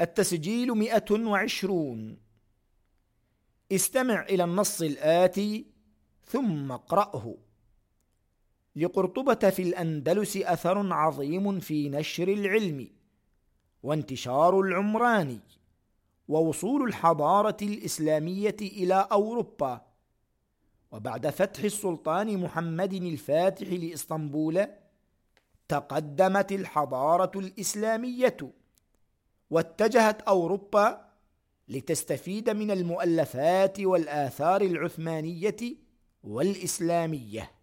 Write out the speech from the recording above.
التسجيل مئة وعشرون. استمع إلى النص الآتي ثم اقرأه. لقرطبة في الأندلس أثر عظيم في نشر العلم وانتشار العمران ووصول الحضارة الإسلامية إلى أوروبا. وبعد فتح السلطان محمد الفاتح لإسطنبول تقدمت الحضارة الإسلامية واتجهت أوروبا لتستفيد من المؤلفات والآثار العثمانية والإسلامية.